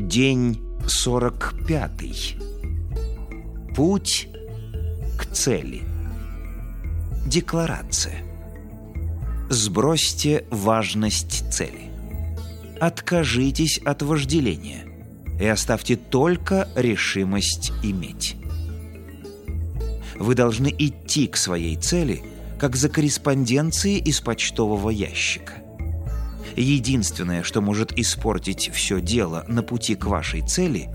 День 45. Путь к цели. Декларация. Сбросьте важность цели. Откажитесь от вожделения и оставьте только решимость иметь. Вы должны идти к своей цели, как за корреспонденцией из почтового ящика. Единственное, что может испортить все дело на пути к вашей цели,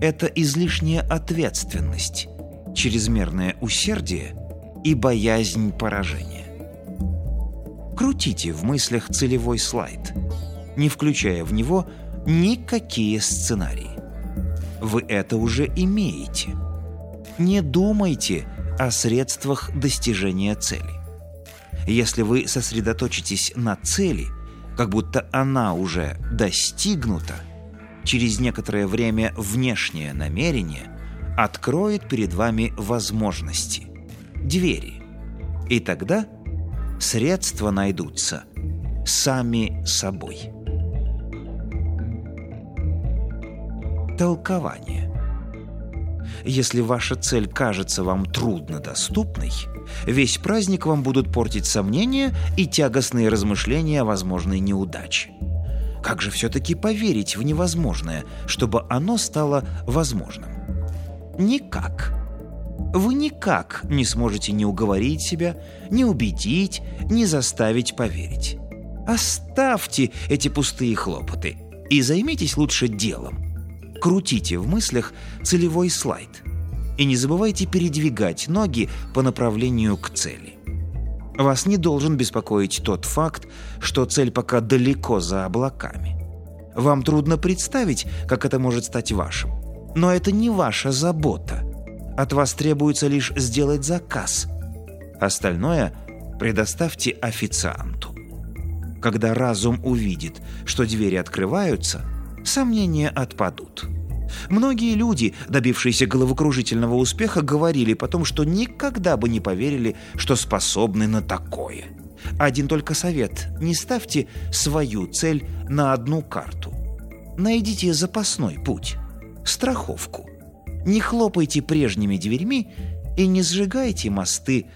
это излишняя ответственность, чрезмерное усердие и боязнь поражения. Крутите в мыслях целевой слайд, не включая в него никакие сценарии. Вы это уже имеете. Не думайте о средствах достижения цели. Если вы сосредоточитесь на цели, как будто она уже достигнута, через некоторое время внешнее намерение откроет перед вами возможности, двери. И тогда средства найдутся сами собой. Толкование. Если ваша цель кажется вам труднодоступной, весь праздник вам будут портить сомнения и тягостные размышления о возможной неудаче. Как же все-таки поверить в невозможное, чтобы оно стало возможным? Никак. Вы никак не сможете ни уговорить себя, ни убедить, ни заставить поверить. Оставьте эти пустые хлопоты и займитесь лучше делом. Крутите в мыслях целевой слайд. И не забывайте передвигать ноги по направлению к цели. Вас не должен беспокоить тот факт, что цель пока далеко за облаками. Вам трудно представить, как это может стать вашим. Но это не ваша забота. От вас требуется лишь сделать заказ. Остальное предоставьте официанту. Когда разум увидит, что двери открываются, сомнения отпадут. Многие люди, добившиеся головокружительного успеха, говорили потом, что никогда бы не поверили, что способны на такое. Один только совет – не ставьте свою цель на одну карту. Найдите запасной путь, страховку. Не хлопайте прежними дверьми и не сжигайте мосты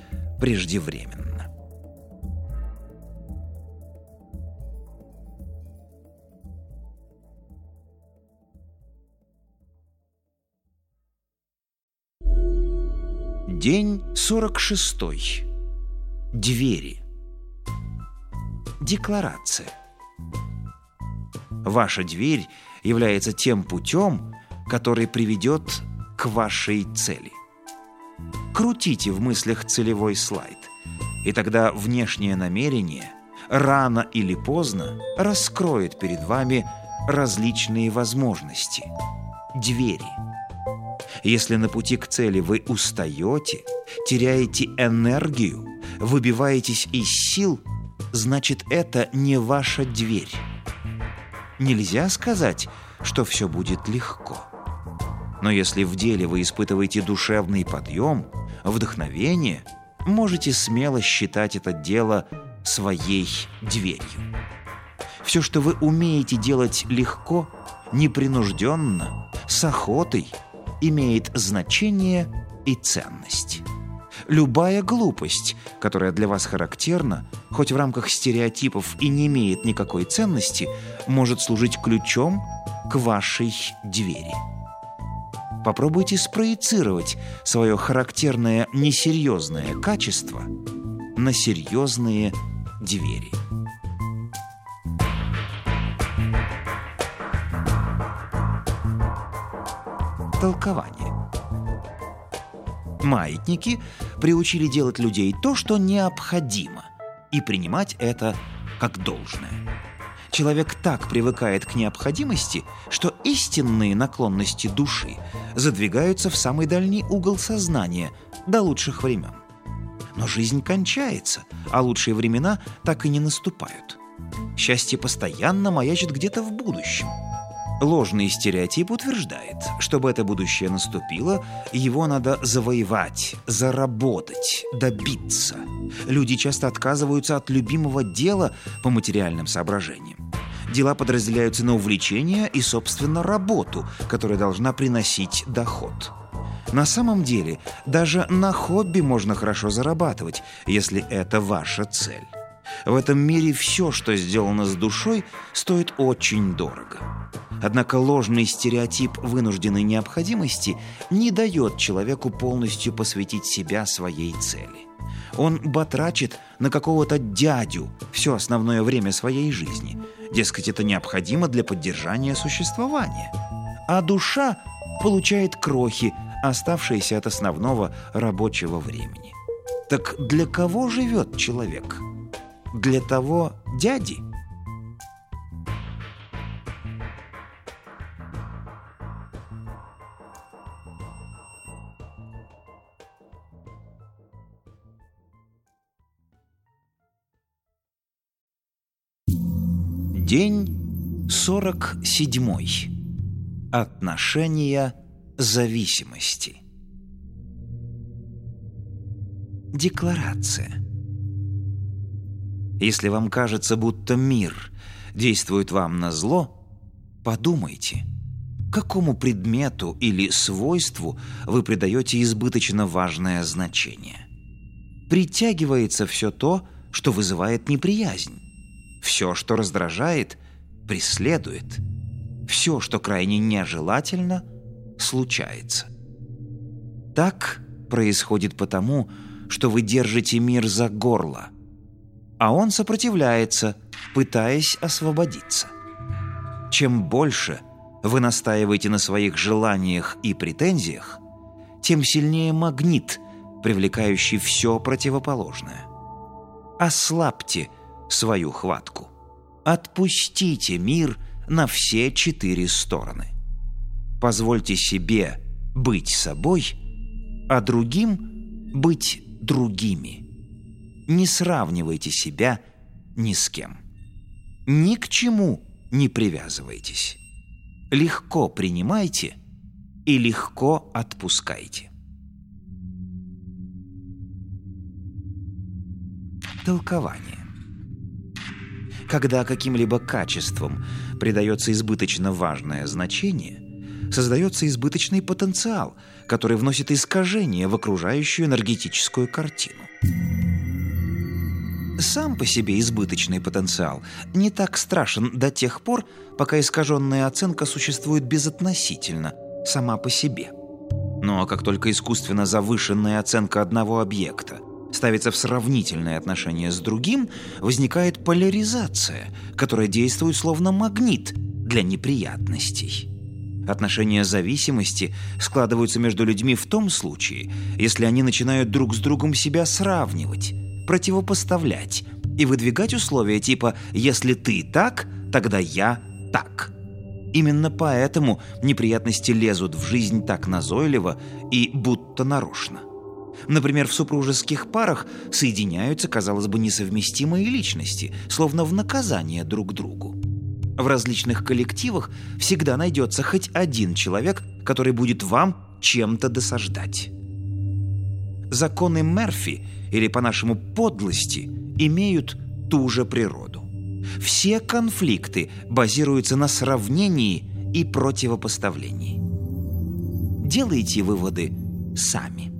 преждевременно. День 46. Двери. Декларация. Ваша дверь является тем путем, который приведет к вашей цели. Крутите в мыслях целевой слайд, и тогда внешнее намерение рано или поздно раскроет перед вами различные возможности, двери – если на пути к цели вы устаете, теряете энергию, выбиваетесь из сил, значит, это не ваша дверь. Нельзя сказать, что все будет легко. Но если в деле вы испытываете душевный подъем, вдохновение, можете смело считать это дело своей дверью. Все, что вы умеете делать легко, непринужденно, с охотой – имеет значение и ценность. Любая глупость, которая для вас характерна, хоть в рамках стереотипов и не имеет никакой ценности, может служить ключом к вашей двери. Попробуйте спроецировать свое характерное несерьезное качество на серьезные двери. Толкование. Маятники приучили делать людей то, что необходимо, и принимать это как должное. Человек так привыкает к необходимости, что истинные наклонности души задвигаются в самый дальний угол сознания до лучших времен. Но жизнь кончается, а лучшие времена так и не наступают. Счастье постоянно маячит где-то в будущем – Ложный стереотип утверждает, чтобы это будущее наступило, его надо завоевать, заработать, добиться. Люди часто отказываются от любимого дела по материальным соображениям. дела подразделяются на увлечение и, собственно, работу, которая должна приносить доход. На самом деле, даже на хобби можно хорошо зарабатывать, если это ваша цель. В этом мире все, что сделано с душой, стоит очень дорого. Однако ложный стереотип вынужденной необходимости не дает человеку полностью посвятить себя своей цели. Он батрачит на какого-то дядю все основное время своей жизни. Дескать, это необходимо для поддержания существования. А душа получает крохи, оставшиеся от основного рабочего времени. Так для кого живет человек? Для того дяди? День 47. Отношения зависимости. Декларация. Если вам кажется, будто мир действует вам на зло, подумайте, какому предмету или свойству вы придаете избыточно важное значение. Притягивается все то, что вызывает неприязнь. Все, что раздражает, преследует. Все, что крайне нежелательно, случается. Так происходит потому, что вы держите мир за горло, а он сопротивляется, пытаясь освободиться. Чем больше вы настаиваете на своих желаниях и претензиях, тем сильнее магнит, привлекающий все противоположное. Ослабьте – свою хватку. Отпустите мир на все четыре стороны. Позвольте себе быть собой, а другим быть другими. Не сравнивайте себя ни с кем. Ни к чему не привязывайтесь. Легко принимайте и легко отпускайте. Толкование. Когда каким-либо качествам придается избыточно важное значение, создается избыточный потенциал, который вносит искажение в окружающую энергетическую картину. Сам по себе избыточный потенциал не так страшен до тех пор, пока искаженная оценка существует безотносительно, сама по себе. Но как только искусственно завышенная оценка одного объекта ставится в сравнительное отношение с другим, возникает поляризация, которая действует словно магнит для неприятностей. Отношения зависимости складываются между людьми в том случае, если они начинают друг с другом себя сравнивать, противопоставлять и выдвигать условия типа «если ты так, тогда я так». Именно поэтому неприятности лезут в жизнь так назойливо и будто нарочно. Например, в супружеских парах соединяются, казалось бы, несовместимые личности, словно в наказание друг другу. В различных коллективах всегда найдется хоть один человек, который будет вам чем-то досаждать. Законы Мерфи, или по-нашему подлости, имеют ту же природу. Все конфликты базируются на сравнении и противопоставлении. Делайте выводы сами.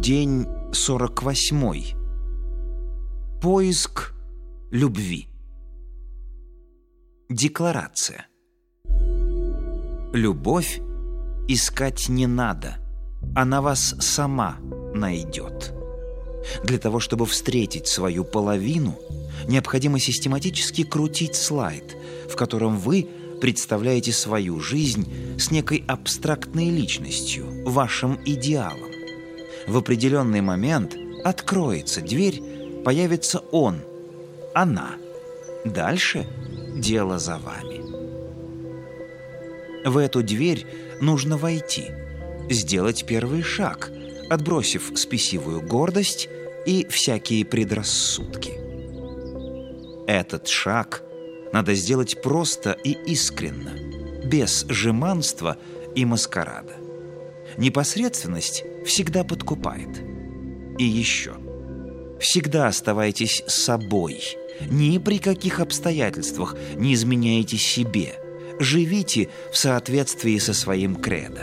День 48. Поиск любви. Декларация. Любовь искать не надо. Она вас сама найдет. Для того, чтобы встретить свою половину, необходимо систематически крутить слайд, в котором вы представляете свою жизнь с некой абстрактной личностью, вашим идеалом в определенный момент откроется дверь, появится он, она. Дальше дело за вами. В эту дверь нужно войти, сделать первый шаг, отбросив спесивую гордость и всякие предрассудки. Этот шаг надо сделать просто и искренно, без жеманства и маскарада. Непосредственность всегда подкупает. И еще. Всегда оставайтесь собой. Ни при каких обстоятельствах не изменяйте себе. Живите в соответствии со своим кредо.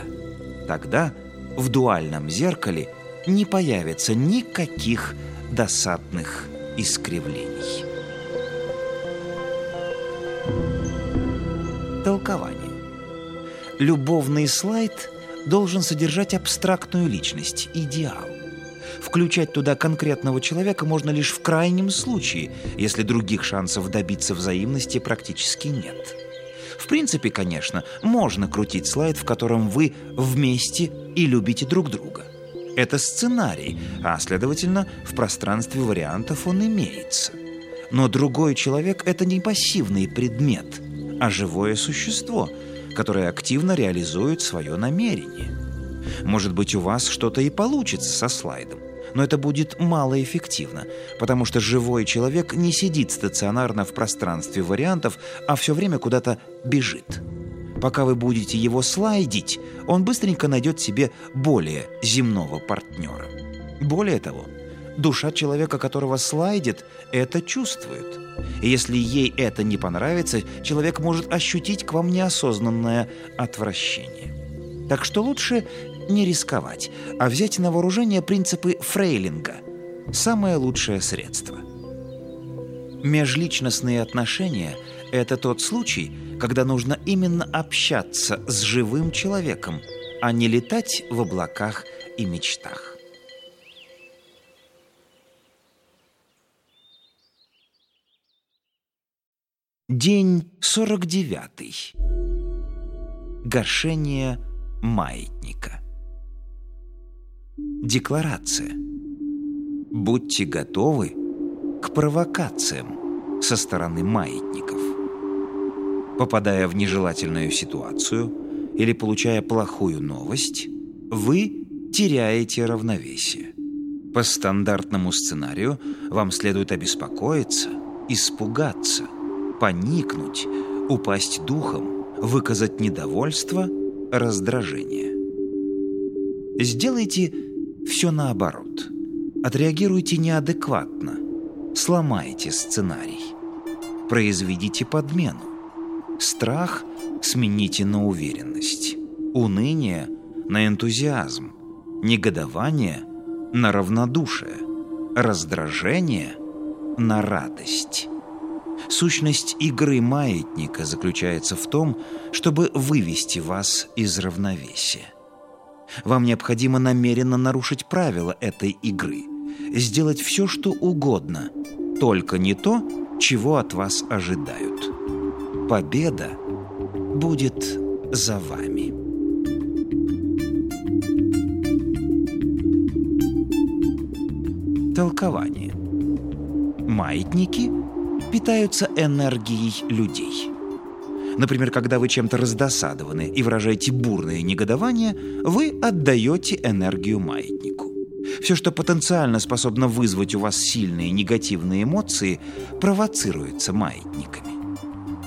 Тогда в дуальном зеркале не появится никаких досадных искривлений. Толкование. Любовный слайд должен содержать абстрактную личность, идеал. Включать туда конкретного человека можно лишь в крайнем случае, если других шансов добиться взаимности практически нет. В принципе, конечно, можно крутить слайд, в котором вы вместе и любите друг друга. Это сценарий, а, следовательно, в пространстве вариантов он имеется. Но другой человек – это не пассивный предмет, а живое существо, которое активно реализует свое намерение. Может быть, у вас что-то и получится со слайдом, но это будет малоэффективно, потому что живой человек не сидит стационарно в пространстве вариантов, а все время куда-то бежит. Пока вы будете его слайдить, он быстренько найдет себе более земного партнера. Более того, душа человека, которого слайдит, это чувствует. И если ей это не понравится, человек может ощутить к вам неосознанное отвращение. Так что лучше не рисковать, а взять на вооружение принципы фрейлинга – самое лучшее средство. Межличностные отношения – это тот случай, когда нужно именно общаться с живым человеком, а не летать в облаках и мечтах. День 49. Гашение маятника. Декларация. Будьте готовы к провокациям со стороны маятников. Попадая в нежелательную ситуацию или получая плохую новость, вы теряете равновесие. По стандартному сценарию вам следует обеспокоиться, испугаться, поникнуть, упасть духом, выказать недовольство, раздражение. Сделайте все наоборот. Отреагируйте неадекватно. Сломайте сценарий. Произведите подмену. Страх смените на уверенность. Уныние на энтузиазм. Негодование на равнодушие. Раздражение на радость. Сущность игры маятника заключается в том, чтобы вывести вас из равновесия. Вам необходимо намеренно нарушить правила этой игры, сделать все, что угодно, только не то, чего от вас ожидают. Победа будет за вами. Толкование. Маятники питаются энергией людей – Например, когда вы чем-то раздосадованы и выражаете бурное негодование, вы отдаете энергию маятнику. Все, что потенциально способно вызвать у вас сильные негативные эмоции, провоцируется маятниками.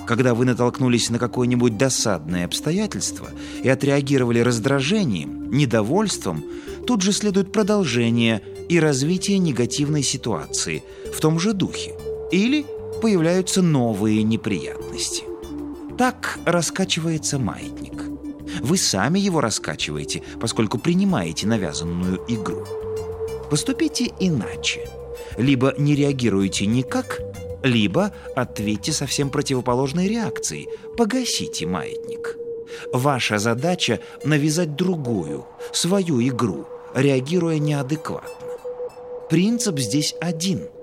Когда вы натолкнулись на какое-нибудь досадное обстоятельство и отреагировали раздражением, недовольством, тут же следует продолжение и развитие негативной ситуации в том же духе. Или появляются новые неприятности. Так раскачивается маятник. Вы сами его раскачиваете, поскольку принимаете навязанную игру. Поступите иначе. Либо не реагируете никак, либо ответьте совсем противоположной реакцией. Погасите маятник. Ваша задача – навязать другую, свою игру, реагируя неадекватно. Принцип здесь один –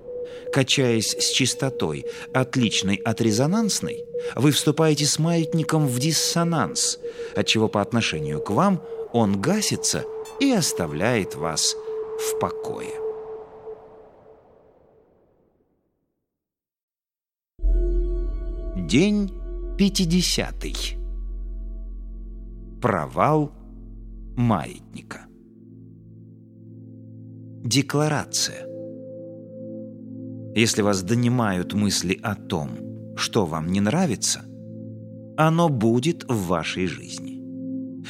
качаясь с частотой, отличной от резонансной, вы вступаете с маятником в диссонанс, отчего по отношению к вам он гасится и оставляет вас в покое. День пятидесятый. Провал маятника. Декларация. Если вас донимают мысли о том, что вам не нравится, оно будет в вашей жизни.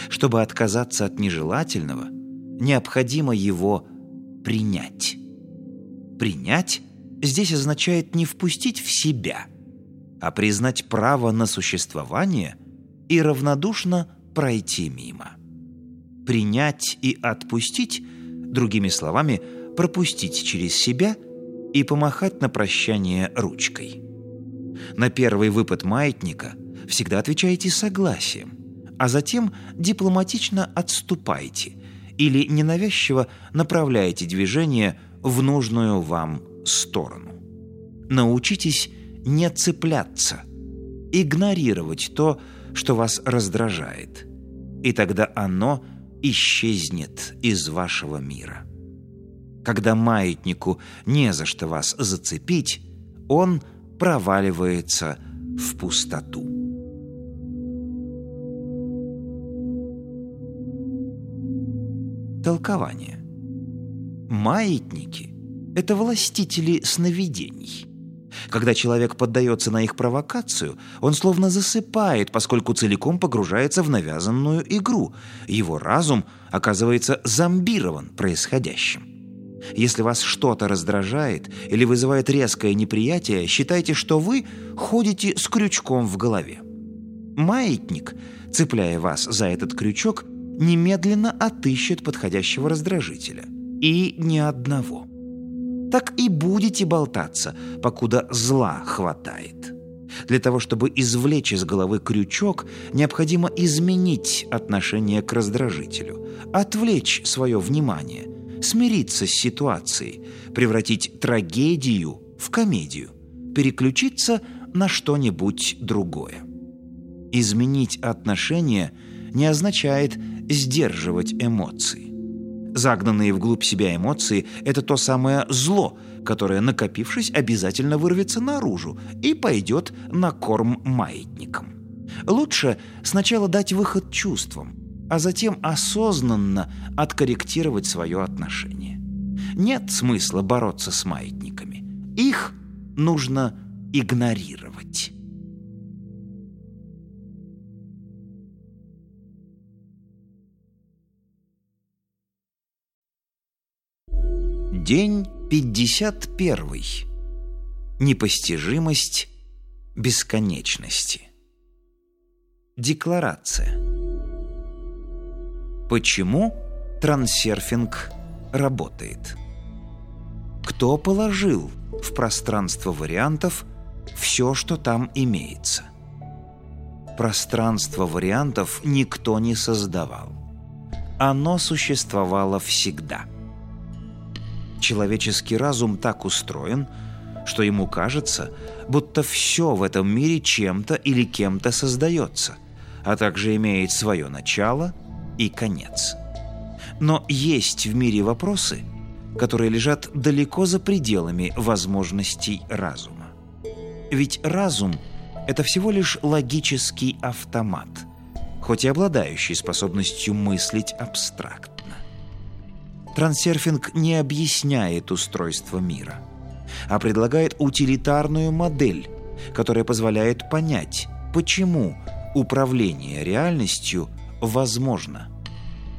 Чтобы отказаться от нежелательного, необходимо его принять. Принять здесь означает не впустить в себя, а признать право на существование и равнодушно пройти мимо. Принять и отпустить, другими словами, пропустить через себя и помахать на прощание ручкой. На первый выпад маятника всегда отвечаете согласием, а затем дипломатично отступайте или ненавязчиво направляете движение в нужную вам сторону. Научитесь не цепляться, игнорировать то, что вас раздражает, и тогда оно исчезнет из вашего мира. Когда маятнику не за что вас зацепить, он проваливается в пустоту. Толкование. Маятники – это властители сновидений. Когда человек поддается на их провокацию, он словно засыпает, поскольку целиком погружается в навязанную игру. Его разум оказывается зомбирован происходящим. Если вас что-то раздражает или вызывает резкое неприятие, считайте, что вы ходите с крючком в голове. Маятник, цепляя вас за этот крючок, немедленно отыщет подходящего раздражителя. И ни одного. Так и будете болтаться, покуда зла хватает. Для того, чтобы извлечь из головы крючок, необходимо изменить отношение к раздражителю, отвлечь свое внимание, смириться с ситуацией, превратить трагедию в комедию, переключиться на что-нибудь другое. Изменить отношение не означает сдерживать эмоции. Загнанные вглубь себя эмоции – это то самое зло, которое, накопившись, обязательно вырвется наружу и пойдет на корм маятникам. Лучше сначала дать выход чувствам, а затем осознанно откорректировать свое отношение. Нет смысла бороться с маятниками. Их нужно игнорировать. День 51. Непостижимость бесконечности. Декларация. Почему трансерфинг работает? Кто положил в пространство вариантов все, что там имеется? Пространство вариантов никто не создавал. Оно существовало всегда – Человеческий разум так устроен, что ему кажется, будто все в этом мире чем-то или кем-то создается, а также имеет свое начало и конец. Но есть в мире вопросы, которые лежат далеко за пределами возможностей разума. Ведь разум – это всего лишь логический автомат, хоть и обладающий способностью мыслить абстрактно. Трансерфинг не объясняет устройство мира, а предлагает утилитарную модель, которая позволяет понять, почему управление реальностью возможно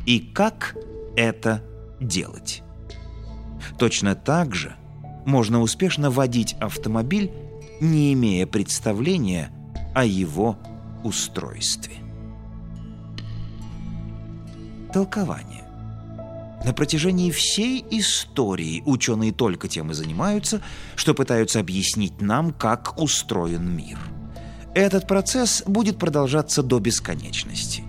и как это делать. Точно так же можно успешно водить автомобиль, не имея представления о его устройстве. Толкование. На протяжении всей истории ученые только тем и занимаются, что пытаются объяснить нам, как устроен мир. Этот процесс будет продолжаться до бесконечности.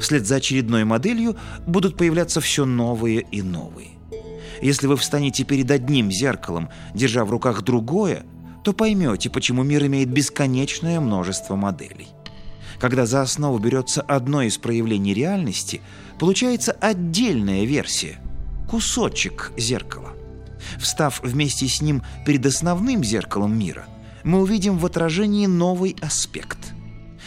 Вслед за очередной моделью будут появляться все новые и новые. Если вы встанете перед одним зеркалом, держа в руках другое, то поймете, почему мир имеет бесконечное множество моделей. Когда за основу берется одно из проявлений реальности – получается отдельная версия, кусочек зеркала. Встав вместе с ним перед основным зеркалом мира, мы увидим в отражении новый аспект.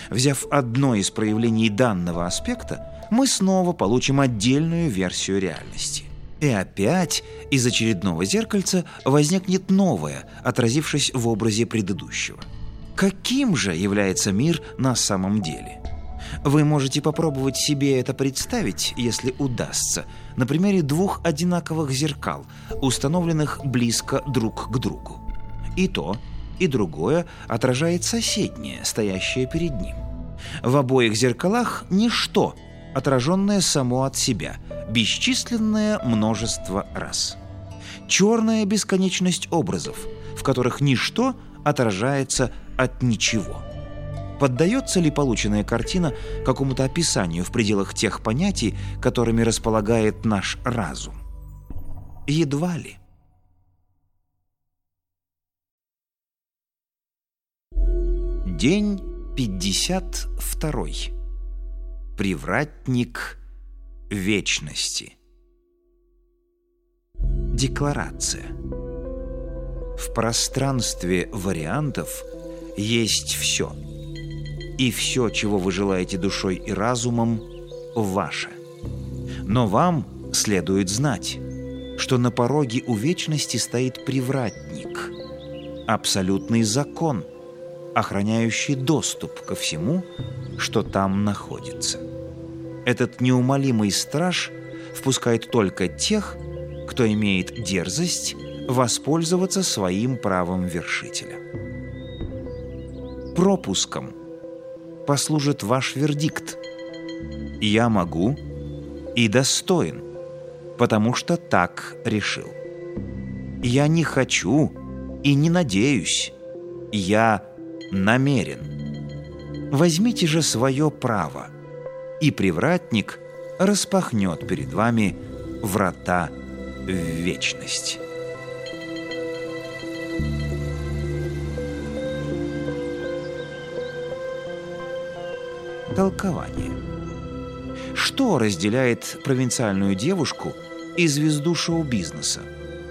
Взяв одно из проявлений данного аспекта, мы снова получим отдельную версию реальности. И опять из очередного зеркальца возникнет новое, отразившись в образе предыдущего. Каким же является мир на самом деле – Вы можете попробовать себе это представить, если удастся, на примере двух одинаковых зеркал, установленных близко друг к другу. И то, и другое отражает соседнее, стоящее перед ним. В обоих зеркалах ничто, отраженное само от себя, бесчисленное множество раз. Черная бесконечность образов, в которых ничто отражается от ничего. Поддается ли полученная картина какому-то описанию в пределах тех понятий, которыми располагает наш разум? Едва ли. День 52. Привратник вечности. Декларация. В пространстве вариантов есть все. И все, чего вы желаете душой и разумом, ваше. Но вам следует знать, что на пороге у вечности стоит привратник, абсолютный закон – охраняющий доступ ко всему, что там находится. Этот неумолимый страж впускает только тех, кто имеет дерзость воспользоваться своим правом вершителя. Пропуском послужит ваш вердикт. Я могу и достоин, потому что так решил. Я не хочу и не надеюсь. Я намерен. Возьмите же свое право, и привратник распахнет перед вами врата в вечность. Толкование. Что разделяет провинциальную девушку и звезду шоу-бизнеса,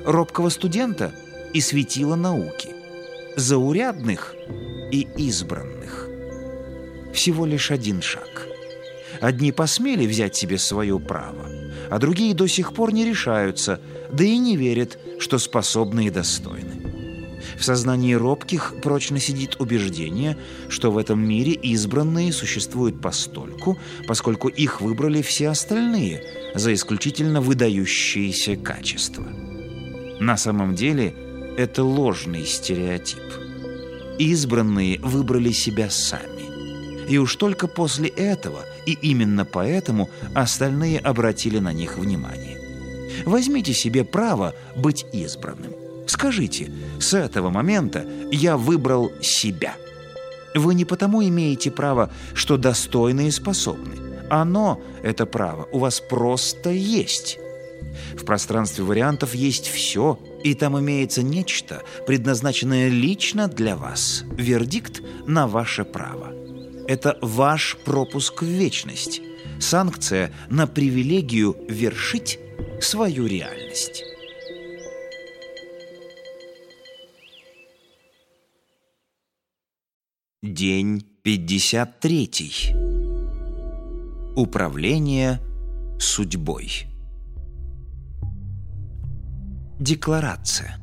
робкого студента и светила науки, заурядных и избранных. Всего лишь один шаг. Одни посмели взять себе свое право, а другие до сих пор не решаются, да и не верят, что способны и достойны. В сознании робких прочно сидит убеждение, что в этом мире избранные существуют постольку, поскольку их выбрали все остальные за исключительно выдающиеся качества. На самом деле это ложный стереотип – избранные выбрали себя сами. И уж только после этого, и именно поэтому, остальные обратили на них внимание. Возьмите себе право быть избранным. Скажите, с этого момента я выбрал себя. Вы не потому имеете право, что достойны и способны. Оно, это право, у вас просто есть. В пространстве вариантов есть все – и там имеется нечто, предназначенное лично для вас, вердикт на ваше право. Это ваш пропуск в вечность, санкция на привилегию вершить свою реальность. День 53. Управление судьбой. Декларация.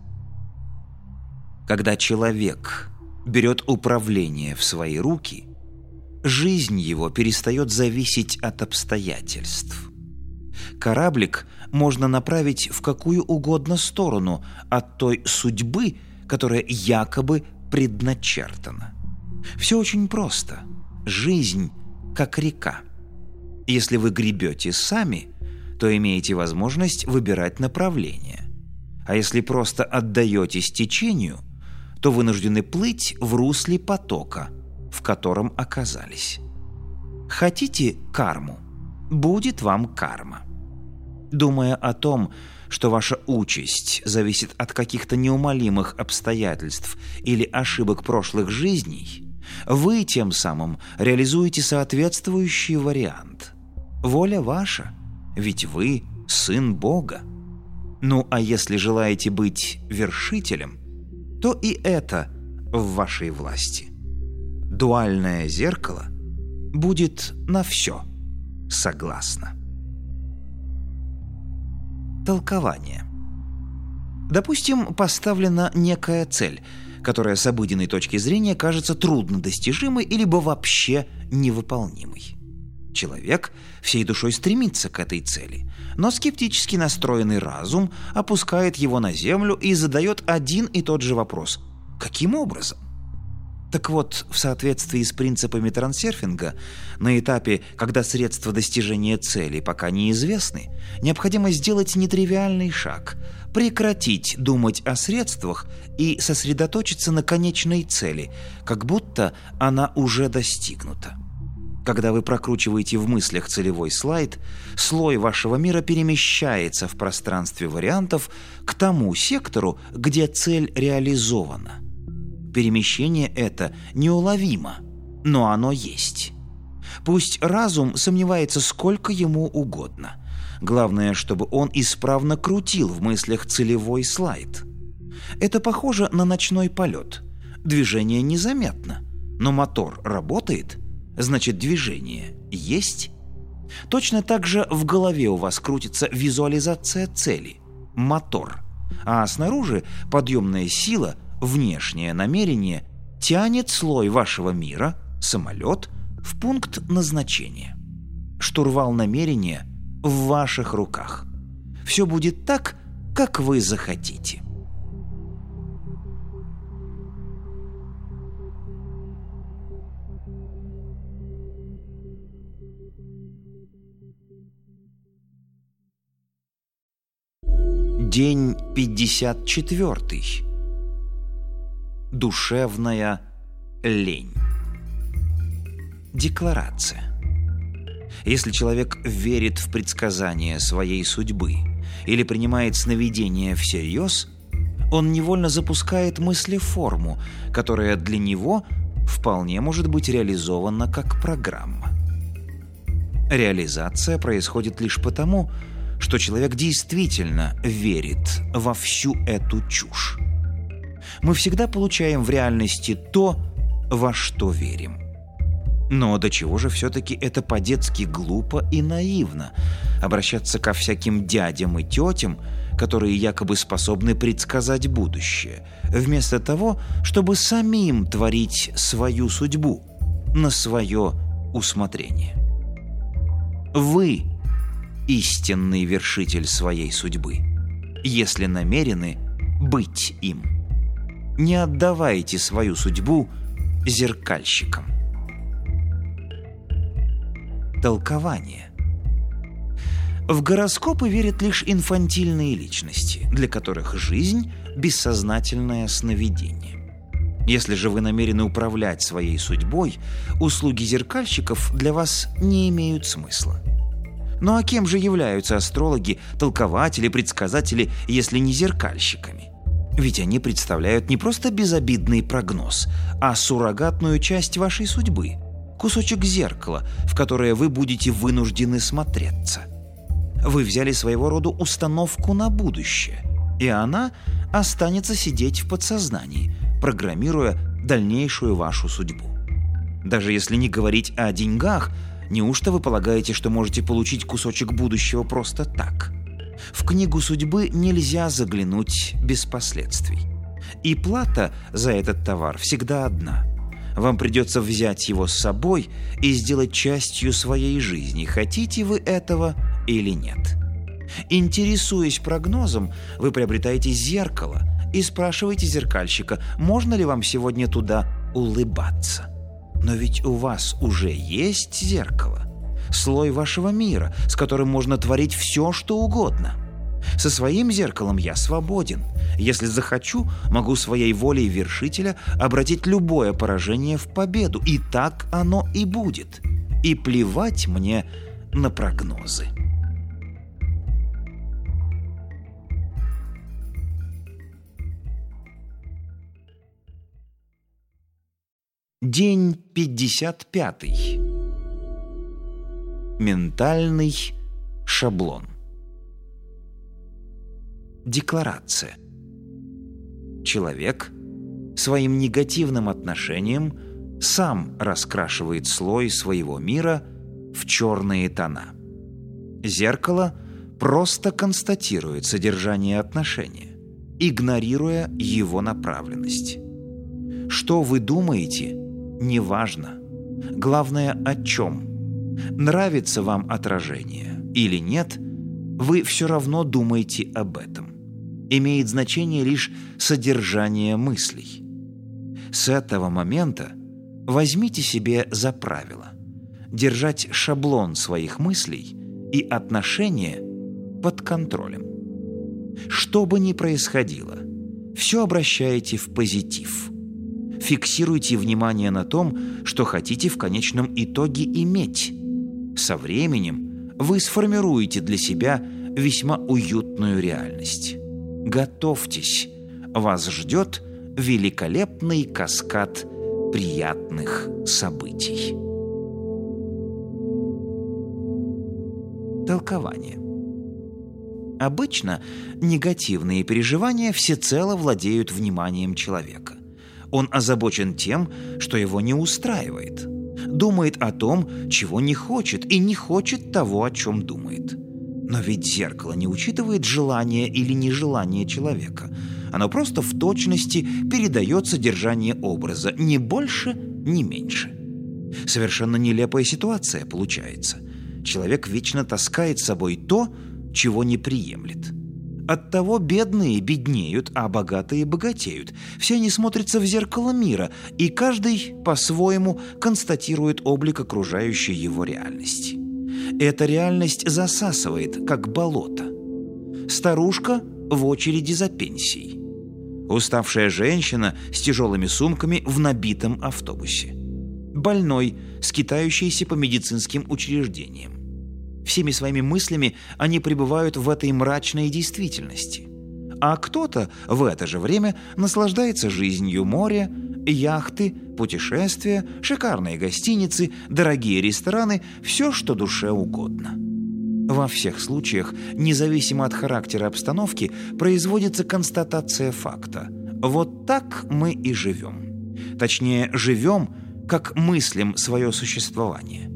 Когда человек берет управление в свои руки, жизнь его перестает зависеть от обстоятельств. Кораблик можно направить в какую угодно сторону от той судьбы, которая якобы предначертана. Все очень просто. Жизнь как река. Если вы гребете сами, то имеете возможность выбирать направление. А если просто отдаетесь течению, то вынуждены плыть в русле потока, в котором оказались. Хотите карму? Будет вам карма. Думая о том, что ваша участь зависит от каких-то неумолимых обстоятельств или ошибок прошлых жизней, вы тем самым реализуете соответствующий вариант. Воля ваша, ведь вы сын Бога. Ну а если желаете быть вершителем, то и это в вашей власти. Дуальное зеркало будет на все согласно. Толкование. Допустим, поставлена некая цель, которая с обыденной точки зрения кажется труднодостижимой или бы вообще невыполнимой. Человек всей душой стремится к этой цели, но скептически настроенный разум опускает его на землю и задает один и тот же вопрос – каким образом? Так вот, в соответствии с принципами трансерфинга, на этапе, когда средства достижения цели пока неизвестны, необходимо сделать нетривиальный шаг – прекратить думать о средствах и сосредоточиться на конечной цели, как будто она уже достигнута. Когда вы прокручиваете в мыслях целевой слайд, слой вашего мира перемещается в пространстве вариантов к тому сектору, где цель реализована. Перемещение это неуловимо, но оно есть. Пусть разум сомневается сколько ему угодно. Главное, чтобы он исправно крутил в мыслях целевой слайд. Это похоже на ночной полет. Движение незаметно, но мотор работает – значит движение есть. Точно так же в голове у вас крутится визуализация цели, мотор, а снаружи подъемная сила, внешнее намерение тянет слой вашего мира, самолет, в пункт назначения. Штурвал намерения в ваших руках. Все будет так, как вы захотите. День 54. Душевная лень. Декларация. Если человек верит в предсказания своей судьбы или принимает сновидения всерьез, он невольно запускает мыслеформу, которая для него вполне может быть реализована как программа. Реализация происходит лишь потому, что что человек действительно верит во всю эту чушь. Мы всегда получаем в реальности то, во что верим. Но до чего же все-таки это по-детски глупо и наивно обращаться ко всяким дядям и тетям, которые якобы способны предсказать будущее, вместо того, чтобы самим творить свою судьбу на свое усмотрение. Вы истинный вершитель своей судьбы, если намерены быть им. Не отдавайте свою судьбу зеркальщикам. Толкование. В гороскопы верят лишь инфантильные личности, для которых жизнь – бессознательное сновидение. Если же вы намерены управлять своей судьбой, услуги зеркальщиков для вас не имеют смысла. Ну а кем же являются астрологи, толкователи, предсказатели, если не зеркальщиками? Ведь они представляют не просто безобидный прогноз, а суррогатную часть вашей судьбы, кусочек зеркала, в которое вы будете вынуждены смотреться. Вы взяли своего рода установку на будущее, и она останется сидеть в подсознании, программируя дальнейшую вашу судьбу. Даже если не говорить о деньгах – Неужто вы полагаете, что можете получить кусочек будущего просто так? В книгу судьбы нельзя заглянуть без последствий. И плата за этот товар всегда одна. Вам придется взять его с собой и сделать частью своей жизни, хотите вы этого или нет. Интересуясь прогнозом, вы приобретаете зеркало и спрашиваете зеркальщика, можно ли вам сегодня туда улыбаться. Но ведь у вас уже есть зеркало. Слой вашего мира, с которым можно творить все, что угодно. Со своим зеркалом я свободен. Если захочу, могу своей волей вершителя обратить любое поражение в победу. И так оно и будет. И плевать мне на прогнозы. День 55. Ментальный шаблон. Декларация. Человек своим негативным отношением сам раскрашивает слой своего мира в черные тона. Зеркало просто констатирует содержание отношения, игнорируя его направленность. Что вы думаете – неважно. Главное, о чем. Нравится вам отражение или нет, вы все равно думаете об этом. Имеет значение лишь содержание мыслей. С этого момента возьмите себе за правило держать шаблон своих мыслей и отношения под контролем. Что бы ни происходило, все обращаете в позитив. Фиксируйте внимание на том, что хотите в конечном итоге иметь. Со временем вы сформируете для себя весьма уютную реальность. Готовьтесь, вас ждет великолепный каскад приятных событий. Толкование. Обычно негативные переживания всецело владеют вниманием человека. Он озабочен тем, что его не устраивает. Думает о том, чего не хочет, и не хочет того, о чем думает. Но ведь зеркало не учитывает желание или нежелание человека. Оно просто в точности передает содержание образа, ни больше, ни меньше. Совершенно нелепая ситуация получается. Человек вечно таскает с собой то, чего не приемлет. Оттого бедные беднеют, а богатые богатеют. Все они смотрятся в зеркало мира, и каждый по-своему констатирует облик окружающей его реальности. Эта реальность засасывает, как болото. Старушка в очереди за пенсией. Уставшая женщина с тяжелыми сумками в набитом автобусе. Больной, скитающийся по медицинским учреждениям. Всеми своими мыслями они пребывают в этой мрачной действительности. А кто-то в это же время наслаждается жизнью моря, яхты, путешествия, шикарные гостиницы, дорогие рестораны, все, что душе угодно. Во всех случаях, независимо от характера обстановки, производится констатация факта. Вот так мы и живем. Точнее, живем, как мыслим свое существование.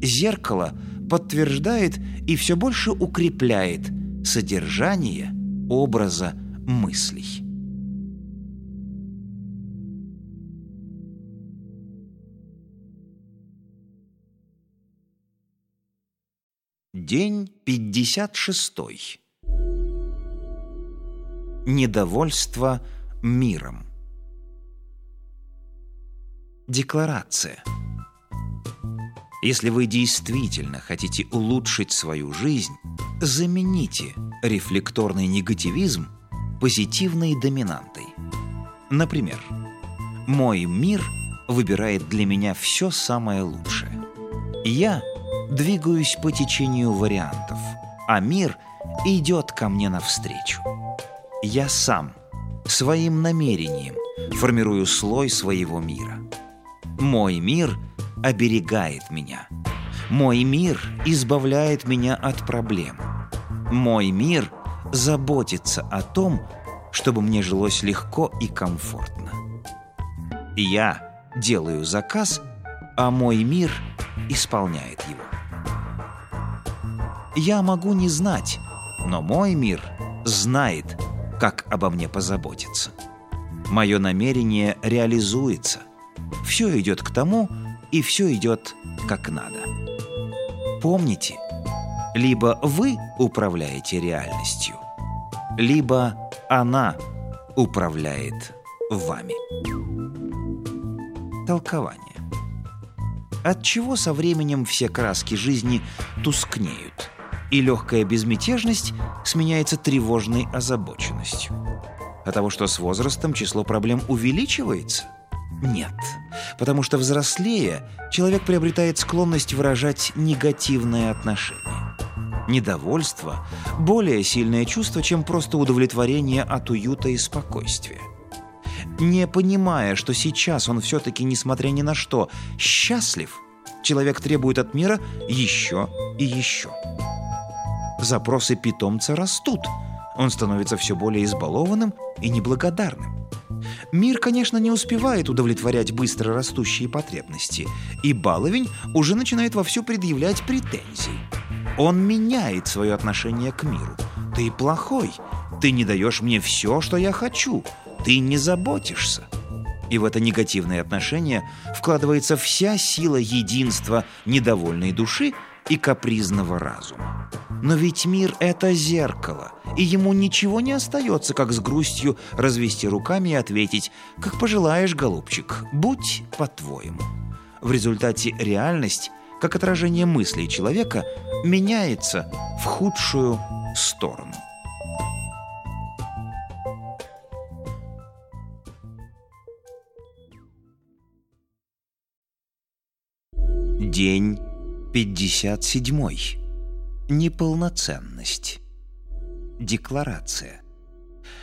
Зеркало – подтверждает и все больше укрепляет содержание образа мыслей. День 56. Недовольство миром. Декларация. Если вы действительно хотите улучшить свою жизнь, замените рефлекторный негативизм позитивной доминантой. Например, «Мой мир выбирает для меня все самое лучшее. Я двигаюсь по течению вариантов, а мир идет ко мне навстречу. Я сам, своим намерением, формирую слой своего мира. Мой мир — оберегает меня. Мой мир избавляет меня от проблем. Мой мир заботится о том, чтобы мне жилось легко и комфортно. Я делаю заказ, а мой мир исполняет его. Я могу не знать, но мой мир знает, как обо мне позаботиться. Мое намерение реализуется. Все идет к тому, и все идет как надо. Помните, либо вы управляете реальностью, либо она управляет вами. Толкование. От чего со временем все краски жизни тускнеют, и легкая безмятежность сменяется тревожной озабоченностью? От того, что с возрастом число проблем увеличивается? Нет потому что взрослея, человек приобретает склонность выражать негативное отношение. Недовольство – более сильное чувство, чем просто удовлетворение от уюта и спокойствия. Не понимая, что сейчас он все-таки, несмотря ни на что, счастлив, человек требует от мира еще и еще. Запросы питомца растут, он становится все более избалованным и неблагодарным. Мир, конечно, не успевает удовлетворять быстро растущие потребности, и баловень уже начинает вовсю предъявлять претензии. Он меняет свое отношение к миру. «Ты плохой, ты не даешь мне все, что я хочу, ты не заботишься». И в это негативное отношение вкладывается вся сила единства недовольной души и капризного разума. Но ведь мир — это зеркало, и ему ничего не остается, как с грустью развести руками и ответить «Как пожелаешь, голубчик, будь по-твоему». В результате реальность, как отражение мыслей человека, меняется в худшую сторону. День 57. Неполноценность. Декларация.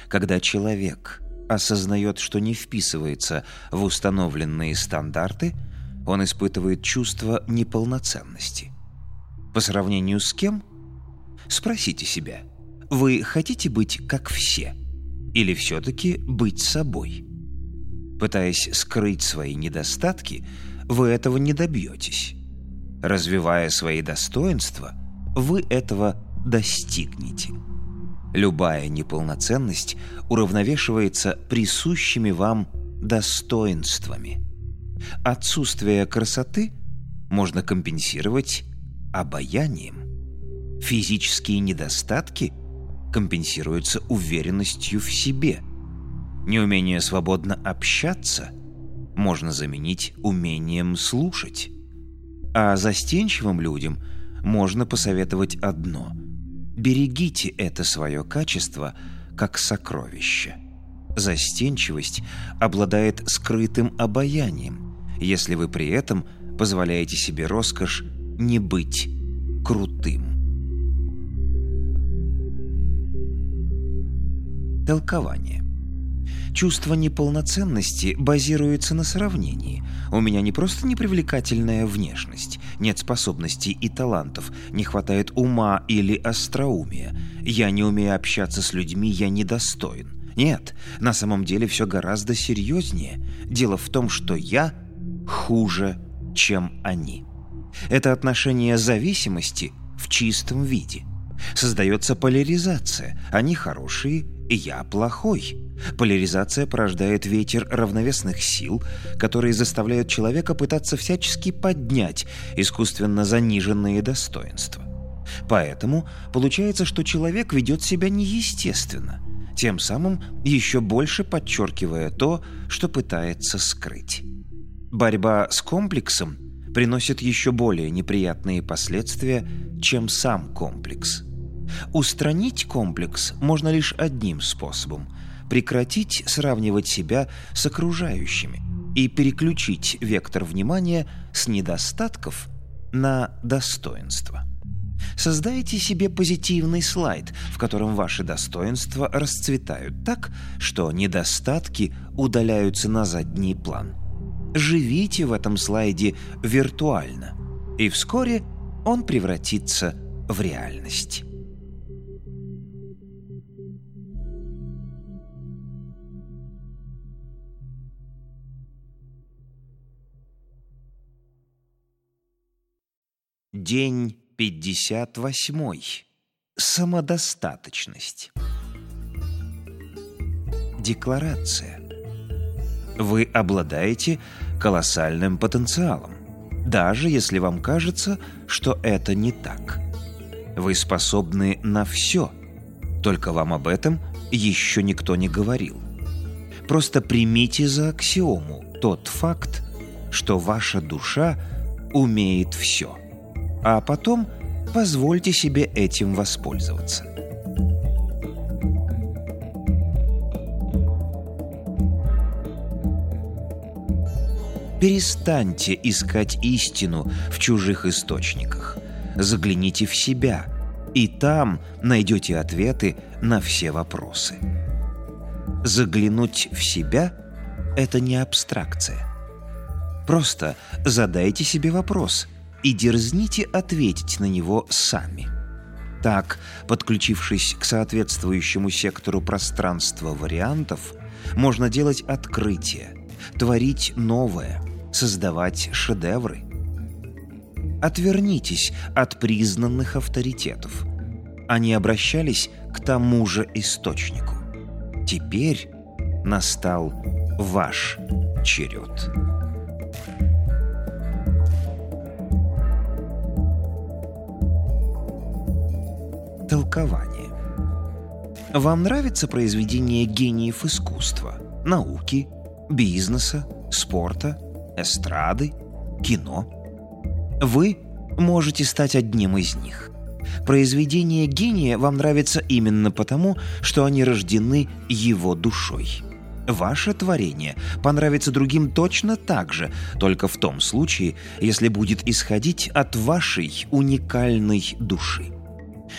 Когда человек осознает, что не вписывается в установленные стандарты, он испытывает чувство неполноценности. По сравнению с кем? Спросите себя, вы хотите быть как все? Или все-таки быть собой? Пытаясь скрыть свои недостатки, вы этого не добьетесь. Развивая свои достоинства, вы этого достигнете. Любая неполноценность уравновешивается присущими вам достоинствами. Отсутствие красоты можно компенсировать обаянием. Физические недостатки компенсируются уверенностью в себе. Неумение свободно общаться можно заменить умением слушать. А застенчивым людям можно посоветовать одно – берегите это свое качество как сокровище. Застенчивость обладает скрытым обаянием, если вы при этом позволяете себе роскошь не быть крутым. Толкование. Чувство неполноценности базируется на сравнении. У меня не просто непривлекательная внешность, нет способностей и талантов, не хватает ума или остроумия. Я не умею общаться с людьми, я недостоин. Нет, на самом деле все гораздо серьезнее. Дело в том, что я хуже, чем они. Это отношение зависимости в чистом виде. Создается поляризация. Они хорошие, я плохой. Поляризация порождает ветер равновесных сил, которые заставляют человека пытаться всячески поднять искусственно заниженные достоинства. Поэтому получается, что человек ведет себя неестественно, тем самым еще больше подчеркивая то, что пытается скрыть. Борьба с комплексом приносит еще более неприятные последствия, чем сам комплекс. Устранить комплекс можно лишь одним способом – прекратить сравнивать себя с окружающими и переключить вектор внимания с недостатков на достоинства. Создайте себе позитивный слайд, в котором ваши достоинства расцветают так, что недостатки удаляются на задний план. Живите в этом слайде виртуально, и вскоре он превратится в реальность. День 58. Самодостаточность. Декларация. Вы обладаете колоссальным потенциалом, даже если вам кажется, что это не так. Вы способны на все, только вам об этом еще никто не говорил. Просто примите за аксиому тот факт, что ваша душа умеет все а потом позвольте себе этим воспользоваться. Перестаньте искать истину в чужих источниках. Загляните в себя, и там найдете ответы на все вопросы. Заглянуть в себя – это не абстракция. Просто задайте себе вопрос – и дерзните ответить на него сами. Так, подключившись к соответствующему сектору пространства вариантов, можно делать открытия, творить новое, создавать шедевры. Отвернитесь от признанных авторитетов. Они обращались к тому же источнику. Теперь настал ваш черед. Толкование. Вам нравится произведение гениев искусства, науки, бизнеса, спорта, эстрады, кино? Вы можете стать одним из них. Произведения гения вам нравятся именно потому, что они рождены его душой. Ваше творение понравится другим точно так же, только в том случае, если будет исходить от вашей уникальной души.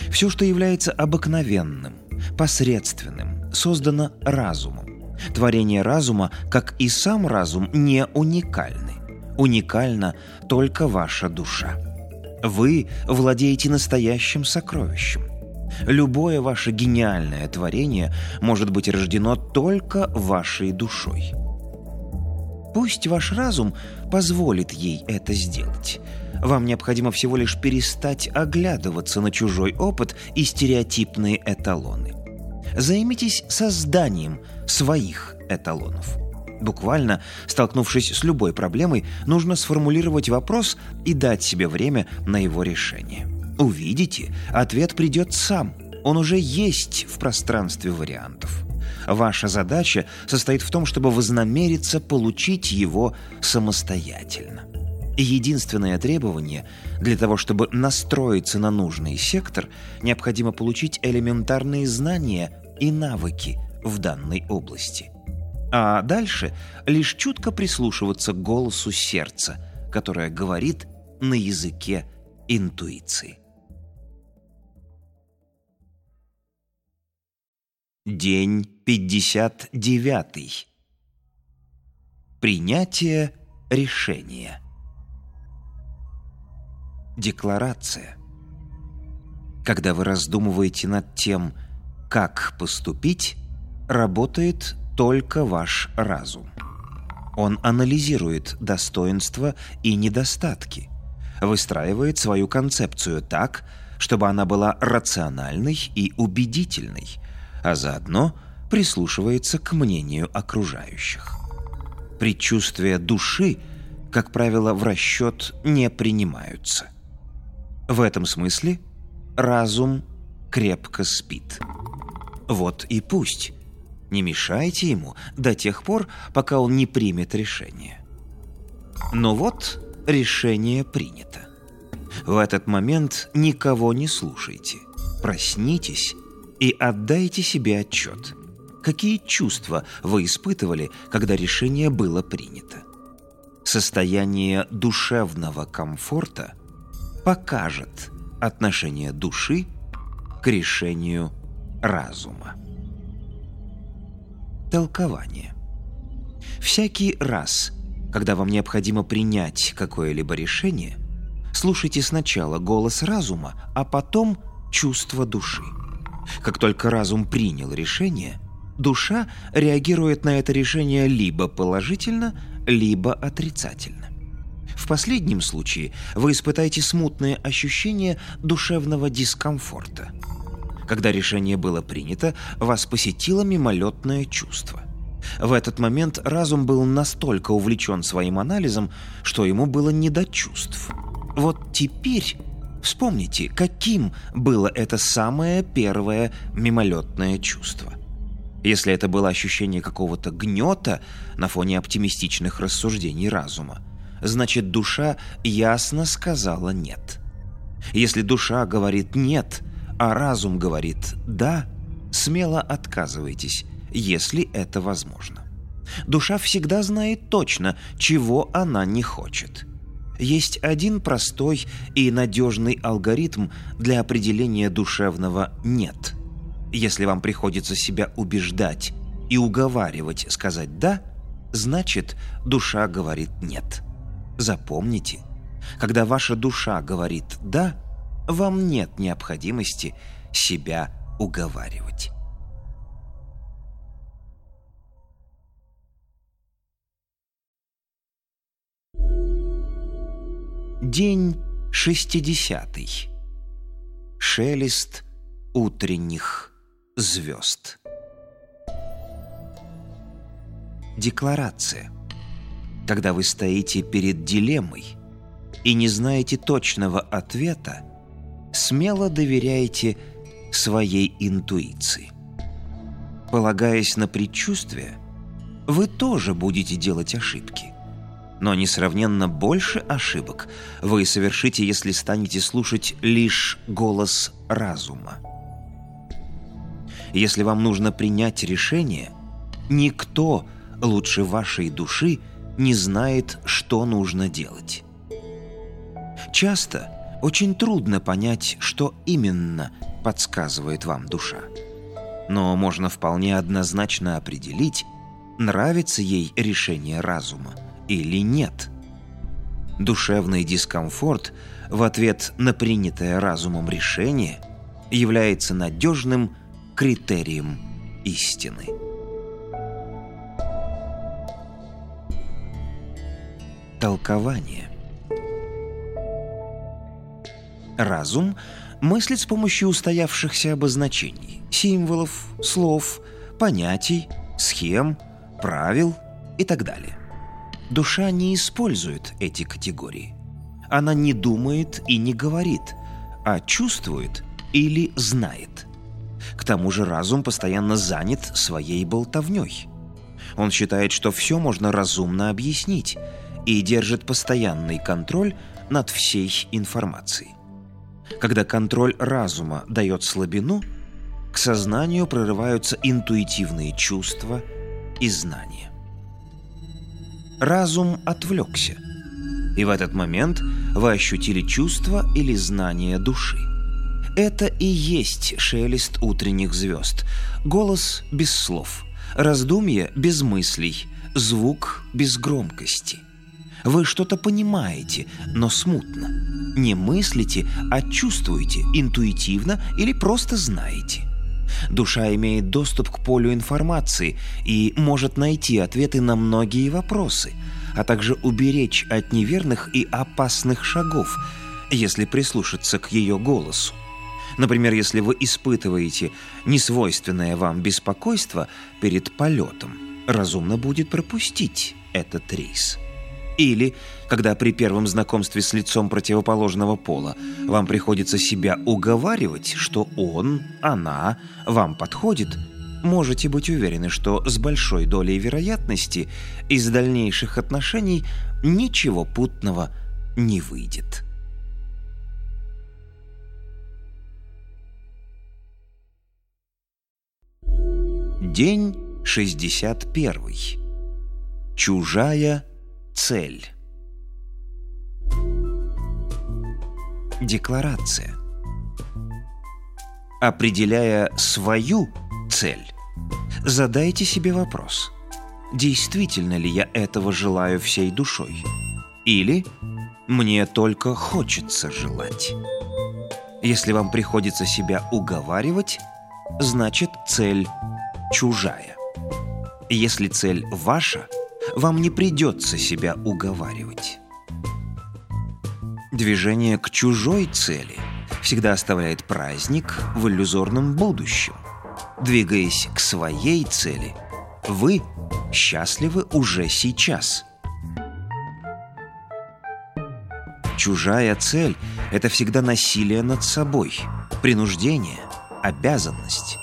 Все, что является обыкновенным, посредственным, создано разумом. Творение разума, как и сам разум, не уникальны. Уникальна только ваша душа. Вы владеете настоящим сокровищем. Любое ваше гениальное творение может быть рождено только вашей душой. Пусть ваш разум позволит ей это сделать. Вам необходимо всего лишь перестать оглядываться на чужой опыт и стереотипные эталоны. Займитесь созданием своих эталонов. Буквально, столкнувшись с любой проблемой, нужно сформулировать вопрос и дать себе время на его решение. Увидите, ответ придет сам. Он уже есть в пространстве вариантов. Ваша задача состоит в том, чтобы вознамериться получить его самостоятельно. Единственное требование для того, чтобы настроиться на нужный сектор, необходимо получить элементарные знания и навыки в данной области. А дальше лишь чутко прислушиваться к голосу сердца, которое говорит на языке интуиции. День 59. Принятие решения. Декларация. Когда вы раздумываете над тем, как поступить, работает только ваш разум. Он анализирует достоинства и недостатки, выстраивает свою концепцию так, чтобы она была рациональной и убедительной, а заодно прислушивается к мнению окружающих. Предчувствия души, как правило, в расчет не принимаются. В этом смысле разум крепко спит. Вот и пусть. Не мешайте ему до тех пор, пока он не примет решение. Но вот решение принято. В этот момент никого не слушайте. Проснитесь и отдайте себе отчет. Какие чувства вы испытывали, когда решение было принято? Состояние душевного комфорта покажет отношение души к решению разума толкование. Всякий раз, когда вам необходимо принять какое-либо решение, слушайте сначала голос разума, а потом чувство души. Как только разум принял решение, душа реагирует на это решение либо положительно, либо отрицательно. В последнем случае вы испытаете смутное ощущение душевного дискомфорта – когда решение было принято, вас посетило мимолетное чувство. В этот момент разум был настолько увлечен своим анализом, что ему было не до чувств. Вот теперь вспомните, каким было это самое первое мимолетное чувство. Если это было ощущение какого-то гнета на фоне оптимистичных рассуждений разума, значит душа ясно сказала «нет». Если душа говорит «нет», а разум говорит «да», смело отказывайтесь, если это возможно. Душа всегда знает точно, чего она не хочет. Есть один простой и надежный алгоритм для определения душевного «нет». Если вам приходится себя убеждать и уговаривать сказать «да», значит, душа говорит «нет». Запомните, когда ваша душа говорит «да», вам нет необходимости себя уговаривать. День шестидесятый. Шелест утренних звезд. Декларация. Когда вы стоите перед дилеммой и не знаете точного ответа, смело доверяйте своей интуиции. Полагаясь на предчувствие, вы тоже будете делать ошибки. Но несравненно больше ошибок вы совершите, если станете слушать лишь голос разума. Если вам нужно принять решение, никто лучше вашей души не знает, что нужно делать. Часто очень трудно понять, что именно подсказывает вам душа. Но можно вполне однозначно определить, нравится ей решение разума или нет. Душевный дискомфорт в ответ на принятое разумом решение является надежным критерием истины. Толкование Разум мыслит с помощью устоявшихся обозначений, символов, слов, понятий, схем, правил и так далее. Душа не использует эти категории. Она не думает и не говорит, а чувствует или знает. К тому же разум постоянно занят своей болтовней. Он считает, что все можно разумно объяснить и держит постоянный контроль над всей информацией. Когда контроль разума дает слабину, к сознанию прорываются интуитивные чувства и знания. Разум отвлекся, и в этот момент вы ощутили чувство или знание души. Это и есть шелест утренних звезд, голос без слов, раздумье без мыслей, звук без громкости – вы что-то понимаете, но смутно. Не мыслите, а чувствуете интуитивно или просто знаете. Душа имеет доступ к полю информации и может найти ответы на многие вопросы, а также уберечь от неверных и опасных шагов, если прислушаться к ее голосу. Например, если вы испытываете несвойственное вам беспокойство перед полетом, разумно будет пропустить этот рейс. Или, когда при первом знакомстве с лицом противоположного пола вам приходится себя уговаривать, что он, она вам подходит, можете быть уверены, что с большой долей вероятности из дальнейших отношений ничего путного не выйдет. День 61. Чужая Цель. Декларация. Определяя свою цель, задайте себе вопрос. Действительно ли я этого желаю всей душой? Или мне только хочется желать? Если вам приходится себя уговаривать, значит цель чужая. Если цель ваша – вам не придется себя уговаривать. Движение к чужой цели всегда оставляет праздник в иллюзорном будущем. Двигаясь к своей цели, вы счастливы уже сейчас. Чужая цель – это всегда насилие над собой, принуждение, обязанность.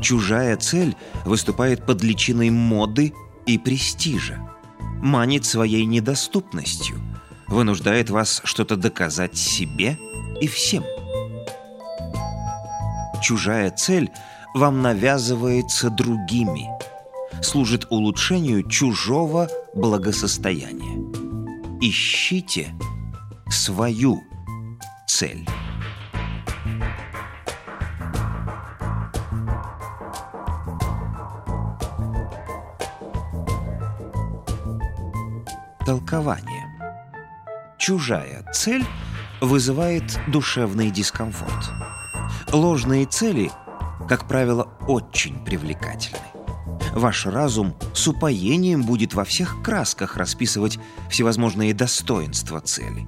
Чужая цель выступает под личиной моды и престижа, манит своей недоступностью, вынуждает вас что-то доказать себе и всем. Чужая цель вам навязывается другими, служит улучшению чужого благосостояния. Ищите свою цель. Толкование. Чужая цель вызывает душевный дискомфорт. Ложные цели, как правило, очень привлекательны. Ваш разум с упоением будет во всех красках расписывать всевозможные достоинства цели.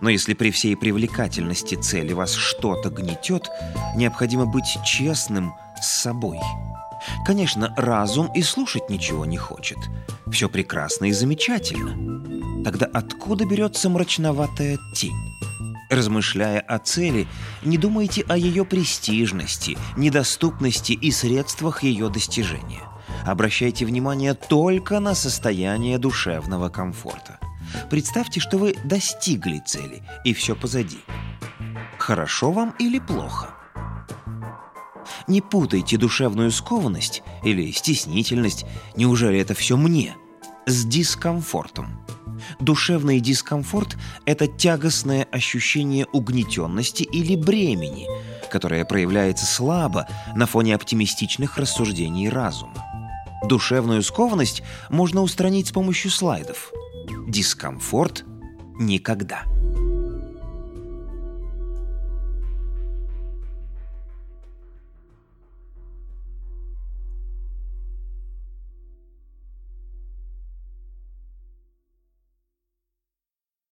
Но если при всей привлекательности цели вас что-то гнетет, необходимо быть честным с собой. Конечно, разум и слушать ничего не хочет. Все прекрасно и замечательно. Тогда откуда берется мрачноватая тень? Размышляя о цели, не думайте о ее престижности, недоступности и средствах ее достижения. Обращайте внимание только на состояние душевного комфорта. Представьте, что вы достигли цели, и все позади. Хорошо вам или плохо? Не путайте душевную скованность или стеснительность, неужели это все мне, с дискомфортом. Душевный дискомфорт – это тягостное ощущение угнетенности или бремени, которое проявляется слабо на фоне оптимистичных рассуждений разума. Душевную скованность можно устранить с помощью слайдов. Дискомфорт – никогда.